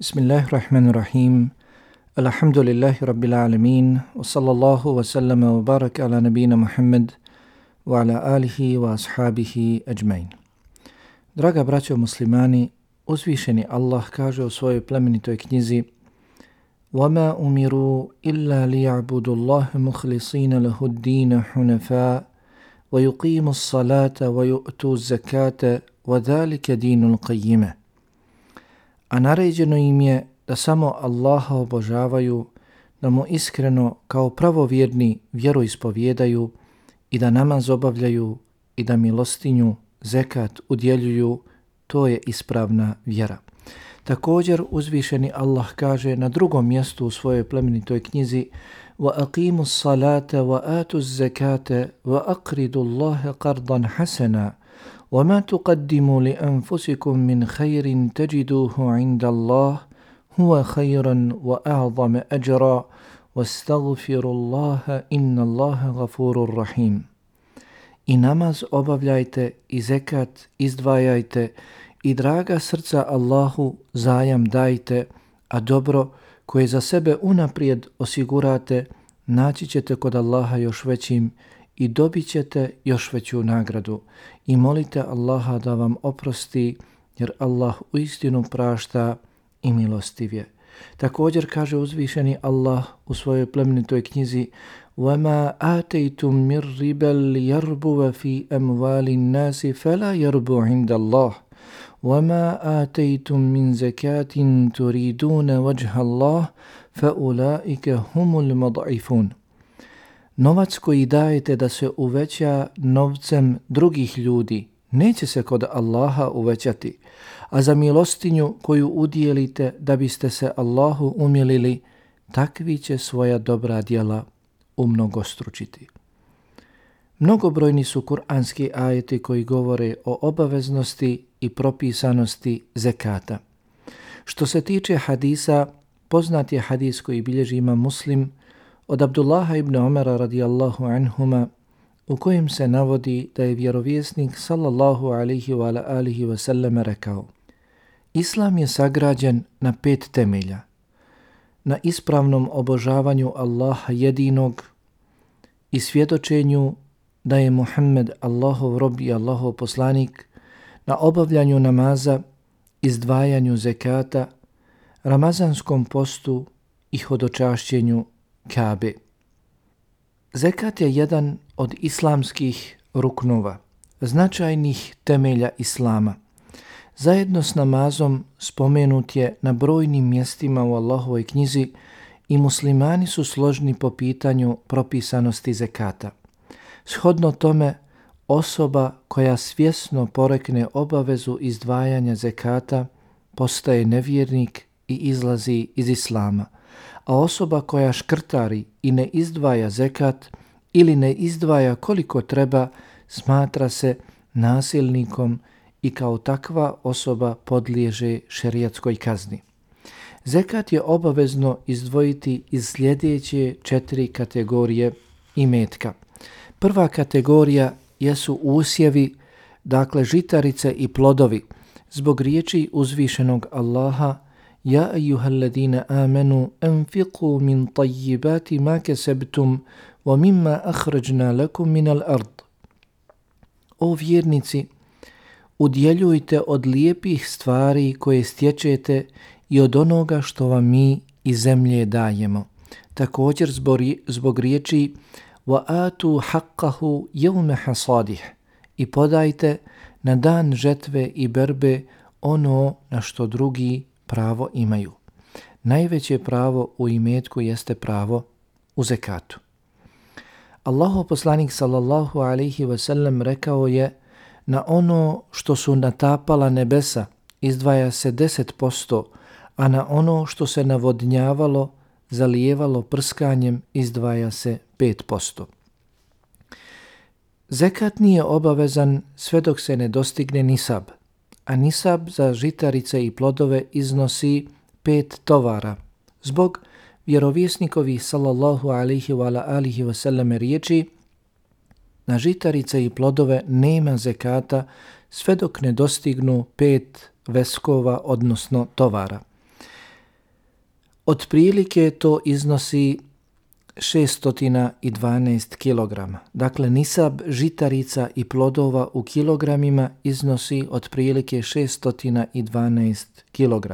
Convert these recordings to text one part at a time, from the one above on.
Bismillahirrahmanirrahim. Alhamdulillahi rabbil alamin. Wa sallallahu wa sallama wa baraka ala nabina Muhammad wa ala alihi wa ashabihi ajmain. Draga braćo muslimani, uzvišeni Allah kaže u svojoj plemenitoj knjizi وَمَا أُمِرُوا إِلَّا لِيَعْبُدُوا اللَّهَ مُخْلِصِينَ لَهُ الدِّينَ حُنَفَاءَ وَيُقِيمُوا الصَّلَاةَ وَيُؤْتُوا الزَّكَاةَ وَذَلِكَ دِينُ الْقَيِّمَةِ A naređeno im je da samo Allaha obožavaju, da mu iskreno kao pravovjerni vjeru ispovjedaju i da namaz obavljaju i da milostinju, zekat udjeljuju, to je ispravna vjera. Također uzvišeni Allah kaže na drugom mjestu u svojoj plemenitoj knjizi وَأَقِيمُوا الصَّلَاةَ وَآتُوا الزَّكَاةَ وَأَقْرِدُوا اللَّهَ قَرْضًا حَسَنًا وما تقدموا لأنفسكم من خير تجدوه عند الله هو خيرا وأعظم أجرا واستغفر الله إن الله غفور رحيم I namaz obavljajte i zekat izdvajajte i draga srca Allahu zajam dajte, a dobro koje za sebe unaprijed osigurate naći ćete kod Allaha još većim i dobit ćete još veću nagradu i molite Allaha da vam oprosti jer Allah u istinu prašta i milostiv je. Također kaže uzvišeni Allah u svojoj plemenitoj knjizi وَمَا آتَيْتُم مِّن رِّبًا لِيَرْبُوَ فِي أَمْوَالِ النَّاسِ فَلَا يَرْبُو عِندَ اللَّهِ وَمَا آتَيْتُم مِّن زَكَاةٍ تُرِيدُونَ وَجْهَ اللَّهِ فَأُولَٰئِكَ هُمُ الْمُضْعِفُونَ Novac koji dajete da se uveća novcem drugih ljudi, neće se kod Allaha uvećati, a za milostinju koju udijelite da biste se Allahu umilili, takvi će svoja dobra djela umnogostručiti. Mnogobrojni su kuranski ajeti koji govore o obaveznosti i propisanosti zekata. Što se tiče hadisa, poznat je hadis koji bilježi ima muslim, od Abdullaha ibn Omara radijallahu anhuma u kojem se navodi da je vjerovjesnik sallallahu alihi wa alihi wa sallam rekao Islam je sagrađen na pet temelja. Na ispravnom obožavanju Allaha jedinog i svjedočenju da je Muhammed Allahov rob i Allahov poslanik, na obavljanju namaza, izdvajanju zekata, ramazanskom postu i hodočašćenju Kabe. Zekat je jedan od islamskih ruknova, značajnih temelja Islama. Zajedno s namazom spomenut je na brojnim mjestima u Allahovoj knjizi i muslimani su složni po pitanju propisanosti zekata. Shodno tome, osoba koja svjesno porekne obavezu izdvajanja zekata postaje nevjernik i izlazi iz Islama – a osoba koja škrtari i ne izdvaja zekat ili ne izdvaja koliko treba, smatra se nasilnikom i kao takva osoba podliježe šerijatskoj kazni. Zekat je obavezno izdvojiti iz sljedeće četiri kategorije imetka. Prva kategorija jesu usjevi, dakle žitarice i plodovi, zbog riječi uzvišenog Allaha, يا أيها الذين آمنوا أنفقوا من طيبات ما كسبتم ومما أخرجنا لكم من الأرض O vjernici, udjeljujte od lijepih stvari koje stječete i od onoga što vam mi iz zemlje dajemo. Također zbog, zbog riječi وَآتُوا حَقَّهُ يَوْمَ حَصَادِهِ i podajte na dan žetve i berbe ono na što drugi pravo imaju. Najveće pravo u imetku jeste pravo u zekatu. Allahu poslanik sallallahu alaihi ve sellem rekao je na ono što su natapala nebesa izdvaja se 10%, a na ono što se navodnjavalo, zalijevalo prskanjem izdvaja se 5%. Zekat nije obavezan sve dok se ne dostigne nisab – a nisab za žitarice i plodove iznosi pet tovara. Zbog vjerovjesnikovi sallallahu alihi wa alihi wasallam riječi, na žitarice i plodove nema zekata sve dok ne dostignu pet veskova, odnosno tovara. Otprilike to iznosi 612 kg. Dakle, nisab žitarica i plodova u kilogramima iznosi otprilike 612 kg.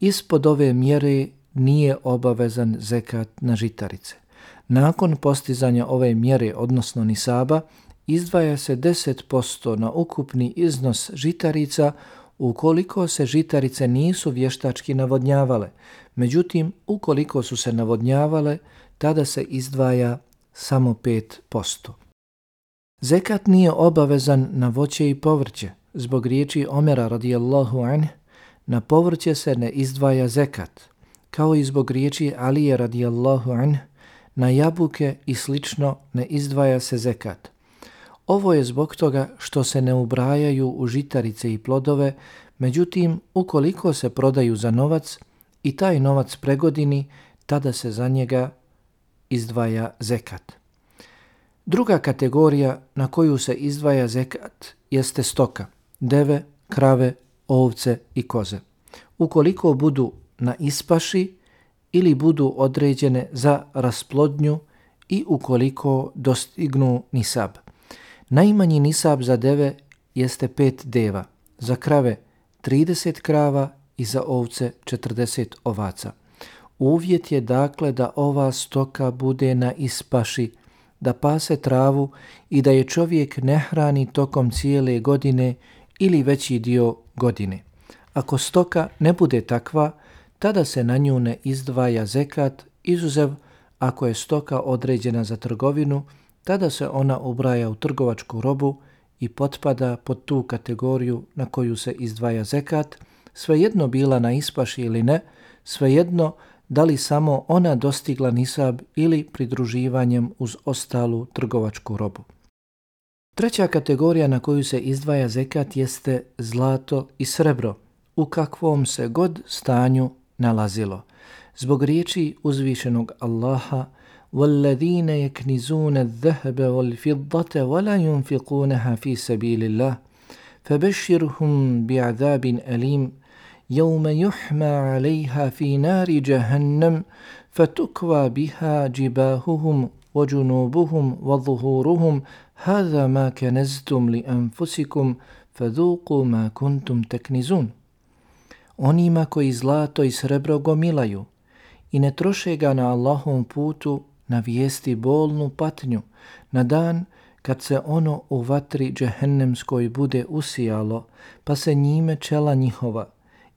Ispod ove mjere nije obavezan zekat na žitarice. Nakon postizanja ove mjere, odnosno nisaba, izdvaja se 10% na ukupni iznos žitarica ukoliko se žitarice nisu vještački navodnjavale. Međutim, ukoliko su se navodnjavale, tada se izdvaja samo 5%. Zekat nije obavezan na voće i povrće. Zbog riječi Omera radijallahu anh, na povrće se ne izdvaja zekat, kao i zbog riječi Alije radijallahu anh, na jabuke i slično ne izdvaja se zekat. Ovo je zbog toga što se ne ubrajaju u žitarice i plodove, međutim, ukoliko se prodaju za novac i taj novac pregodini, tada se za njega izdvaja zekat. Druga kategorija na koju se izdvaja zekat jeste stoka, deve, krave, ovce i koze. Ukoliko budu na ispaši ili budu određene za rasplodnju i ukoliko dostignu nisab. Najmanji nisab za deve jeste 5 deva, za krave 30 krava i za ovce 40 ovaca. Uvjet je dakle da ova stoka bude na ispaši, da pase travu i da je čovjek ne hrani tokom cijele godine ili veći dio godine. Ako stoka ne bude takva, tada se na nju ne izdvaja zekat, izuzev ako je stoka određena za trgovinu, tada se ona ubraja u trgovačku robu i potpada pod tu kategoriju na koju se izdvaja zekat, svejedno bila na ispaši ili ne, svejedno da li samo ona dostigla nisab ili pridruživanjem uz ostalu trgovačku robu. Treća kategorija na koju se izdvaja zekat jeste zlato i srebro, u kakvom se god stanju nalazilo. Zbog riječi uzvišenog Allaha, وَالَّذِينَ يَكْنِزُونَ الذَّهَبَ وَالْفِضَّةَ وَلَا يُنْفِقُونَهَا فِي سَبِيلِ اللَّهِ فَبَشِّرْهُمْ بِعَذَابٍ أَلِيمٍ يوم يحمى عليها في نار جهنم فتكوى بها جباههم وجنوبهم وظهورهم هذا ما كنزتم لأنفسكم فذوقوا ما كنتم تكنزون Onima koji zlato i srebro gomilaju i ne troše ga na Allahom putu na vijesti bolnu patnju, na dan kad se ono u vatri džehennemskoj bude usijalo, pa se njime čela njihova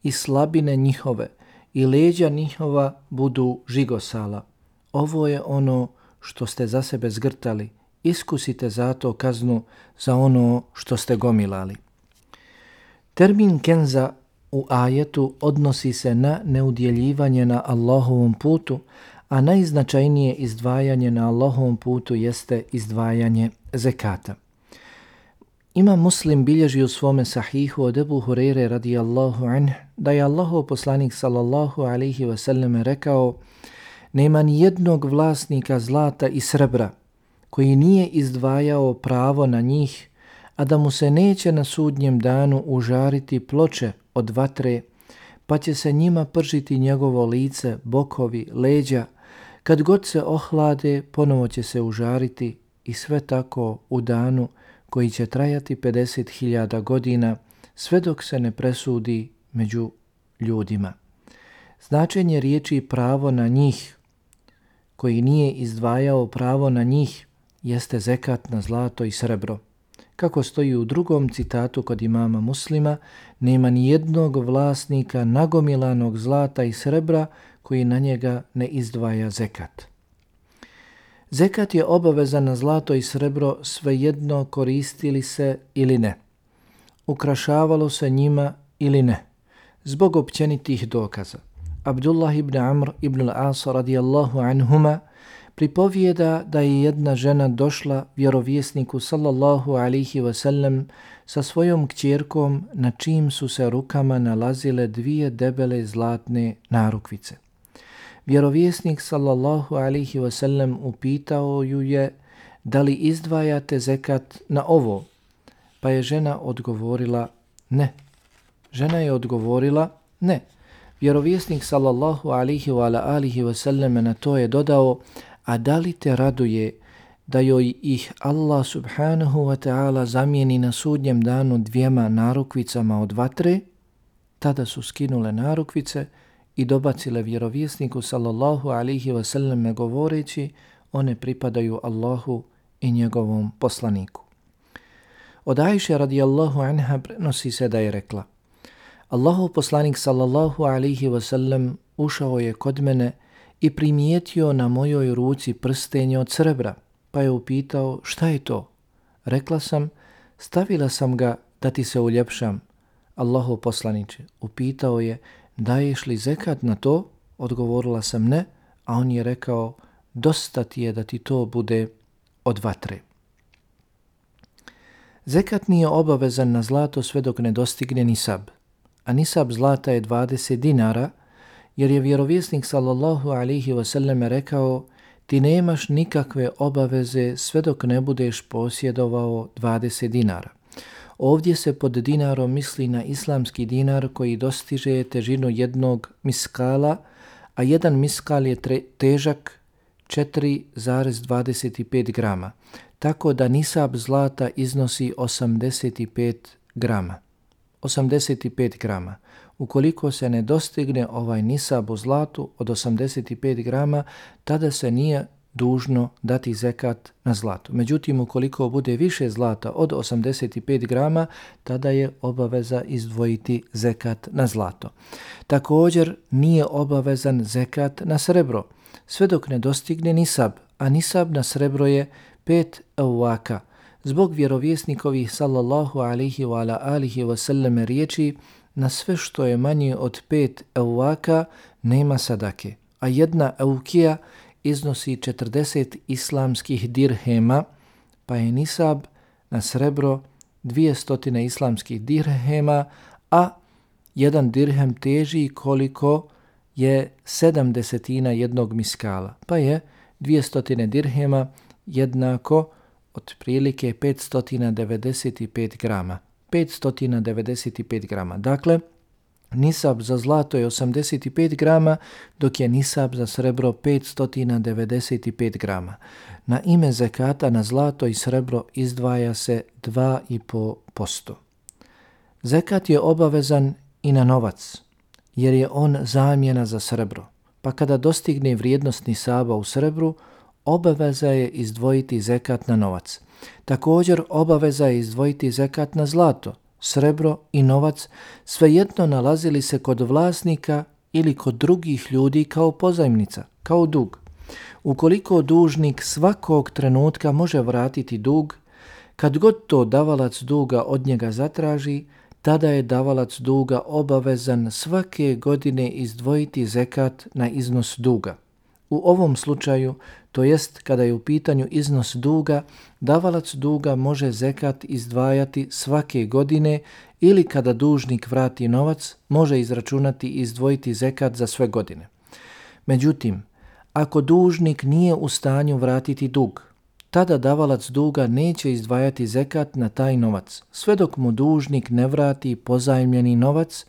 i slabine njihove i leđa njihova budu žigosala. Ovo je ono što ste za sebe zgrtali. Iskusite zato kaznu za ono što ste gomilali. Termin kenza u ajetu odnosi se na neudjeljivanje na Allahovom putu, a najznačajnije izdvajanje na Allahovom putu jeste izdvajanje zekata. Ima muslim bilježi u svome sahihu od Ebu Hureyre radijallahu anh da je Allaho poslanik sallallahu alaihi wasallam rekao nema ni jednog vlasnika zlata i srebra koji nije izdvajao pravo na njih, a da mu se neće na sudnjem danu užariti ploče od vatre, pa će se njima pržiti njegovo lice, bokovi, leđa, kad god se ohlade, ponovo će se užariti i sve tako u danu koji će trajati 50.000 godina sve dok se ne presudi među ljudima. Značenje riječi pravo na njih, koji nije izdvajao pravo na njih, jeste zekat na zlato i srebro. Kako stoji u drugom citatu kod imama muslima, nema ni jednog vlasnika nagomilanog zlata i srebra koji na njega ne izdvaja zekat. Zekat je obavezan na zlato i srebro svejedno koristili se ili ne. Ukrašavalo se njima ili ne. Zbog općenitih dokaza. Abdullah ibn Amr ibn al-As radijallahu anhuma pripovijeda da je jedna žena došla vjerovjesniku sallallahu alihi wasallam sa svojom kćerkom na čim su se rukama nalazile dvije debele zlatne narukvice. Vjerovjesnik sallallahu alihi wasallam upitao ju je da li izdvajate zekat na ovo, pa je žena odgovorila ne. Žena je odgovorila ne. Vjerovjesnik sallallahu alihi wa alihi wa sallam na to je dodao, a da li te raduje da joj ih Allah subhanahu wa ta'ala zamijeni na sudnjem danu dvijema narukvicama od vatre, tada su skinule narukvice i dobacile vjerovjesniku sallallahu alihi wa sallam govoreći, one pripadaju Allahu i njegovom poslaniku. Od Ajše radijallahu anha prenosi se da je rekla Allahov poslanik sallallahu alihi wasallam ušao je kod mene i primijetio na mojoj ruci prstenje od srebra, pa je upitao šta je to? Rekla sam, stavila sam ga da ti se uljepšam. Allahov poslaniče, upitao je, daješ li zekat na to? Odgovorila sam ne, a on je rekao, dosta ti je da ti to bude od vatre. Zekat nije obavezan na zlato sve dok ne dostigne nisab, a nisab zlata je 20 dinara, jer je vjerovjesnik sallallahu alihi wasallam rekao ti nemaš nikakve obaveze sve dok ne budeš posjedovao 20 dinara. Ovdje se pod dinarom misli na islamski dinar koji dostiže težinu jednog miskala, a jedan miskal je težak 4,25 grama, tako da nisab zlata iznosi 85 grama. 85 grama. Ukoliko se ne dostigne ovaj nisab u zlatu od 85 grama, tada se nije dužno dati zekat na zlato. Međutim, ukoliko bude više zlata od 85 grama, tada je obaveza izdvojiti zekat na zlato. Također nije obavezan zekat na srebro, sve dok ne dostigne nisab, a nisab na srebro je 5 evaka. Zbog vjerovjesnikovih sallallahu alihi wa ala alihi wa sallam riječi, na sve što je manje od 5 evaka nema sadake, a jedna eukija iznosi 40 islamskih dirhema, pa je nisab na srebro 200 islamskih dirhema, a jedan dirhem teži koliko je sedam desetina jednog miskala, pa je 200 dirhema jednako otprilike 595 grama. 595 grama. Dakle, nisab za zlato je 85 grama, dok je nisab za srebro 595 grama. Na ime zekata na zlato i srebro izdvaja se 2,5%. Zekat je obavezan i na novac, jer je on zamjena za srebro. Pa kada dostigne vrijednost nisaba u srebru, obaveza je izdvojiti zekat na novac. Također obaveza je izdvojiti zekat na zlato, srebro i novac, svejedno nalazili se kod vlasnika ili kod drugih ljudi kao pozajmnica, kao dug. Ukoliko dužnik svakog trenutka može vratiti dug, kad god to davalac duga od njega zatraži, tada je davalac duga obavezan svake godine izdvojiti zekat na iznos duga. U ovom slučaju, to jest kada je u pitanju iznos duga, davalac duga može zekat izdvajati svake godine ili kada dužnik vrati novac, može izračunati i izdvojiti zekat za sve godine. Međutim, ako dužnik nije u stanju vratiti dug, tada davalac duga neće izdvajati zekat na taj novac, sve dok mu dužnik ne vrati pozajmljeni novac,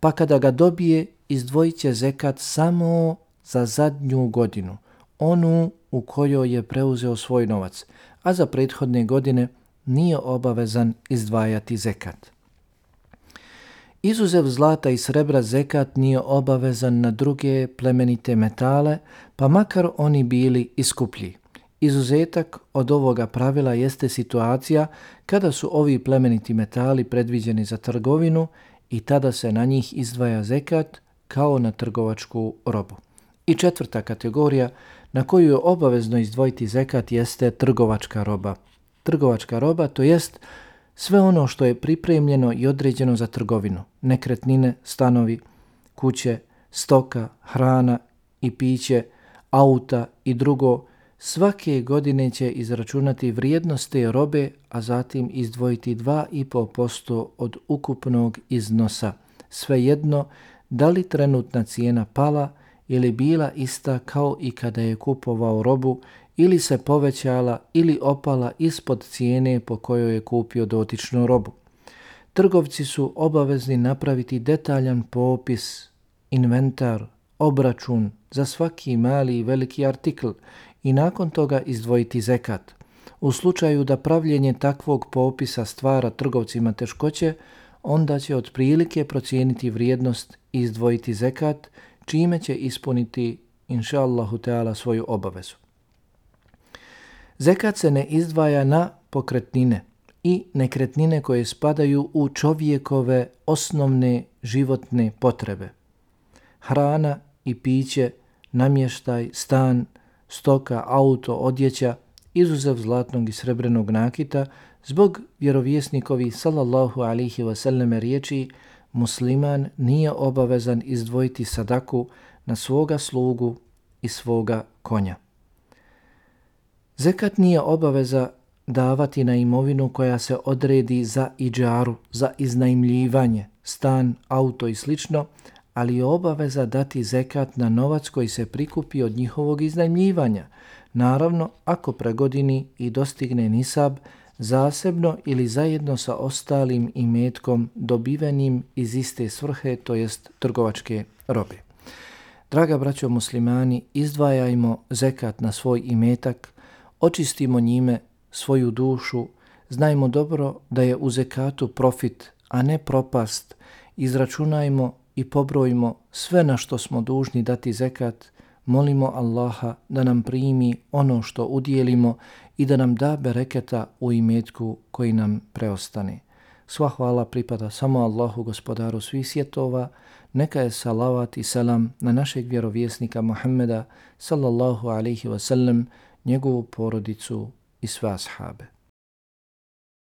pa kada ga dobije, izdvojit će zekat samo za zadnju godinu, onu u kojoj je preuzeo svoj novac, a za prethodne godine nije obavezan izdvajati zekat. Izuzev zlata i srebra zekat nije obavezan na druge plemenite metale, pa makar oni bili iskuplji. Izuzetak od ovoga pravila jeste situacija kada su ovi plemeniti metali predviđeni za trgovinu i tada se na njih izdvaja zekat kao na trgovačku robu. I četvrta kategorija na koju je obavezno izdvojiti zekat jeste trgovačka roba. Trgovačka roba to jest sve ono što je pripremljeno i određeno za trgovinu. Nekretnine, stanovi, kuće, stoka, hrana i piće, auta i drugo svake godine će izračunati vrijednost te robe, a zatim izdvojiti 2,5% od ukupnog iznosa. Svejedno, da li trenutna cijena pala ili bila ista kao i kada je kupovao robu ili se povećala ili opala ispod cijene po kojoj je kupio dotičnu robu. Trgovci su obavezni napraviti detaljan popis inventar, obračun za svaki mali i veliki artikl i nakon toga izdvojiti zekat. U slučaju da pravljenje takvog popisa stvara trgovcima teškoće, onda će otprilike procijeniti vrijednost i izdvojiti zekat, čime će ispuniti, inša Allahu Teala, svoju obavezu. Zekat se ne izdvaja na pokretnine i nekretnine koje spadaju u čovjekove osnovne životne potrebe. Hrana i piće, namještaj, stan, stoka, auto, odjeća, izuzev zlatnog i srebrenog nakita, zbog vjerovjesnikovi sallallahu alihi wasallame riječi musliman nije obavezan izdvojiti sadaku na svoga slugu i svoga konja. Zekat nije obaveza davati na imovinu koja se odredi za iđaru, za iznajmljivanje, stan, auto i slično, ali je obaveza dati zekat na novac koji se prikupi od njihovog iznajmljivanja. Naravno, ako pregodini i dostigne nisab, zasebno ili zajedno sa ostalim imetkom dobivenim iz iste svrhe, to jest trgovačke robe. Draga braćo muslimani, izdvajajmo zekat na svoj imetak, očistimo njime svoju dušu, znajmo dobro da je u zekatu profit, a ne propast, izračunajmo i pobrojimo sve na što smo dužni dati zekat, molimo Allaha da nam primi ono što udjelimo i da nam da bereketa u imetku koji nam preostane. Sva hvala pripada samo Allahu gospodaru svih svjetova, neka je salavat i selam na našeg vjerovjesnika Muhammeda sallallahu alaihi wasallam, njegovu porodicu i sve ashabe.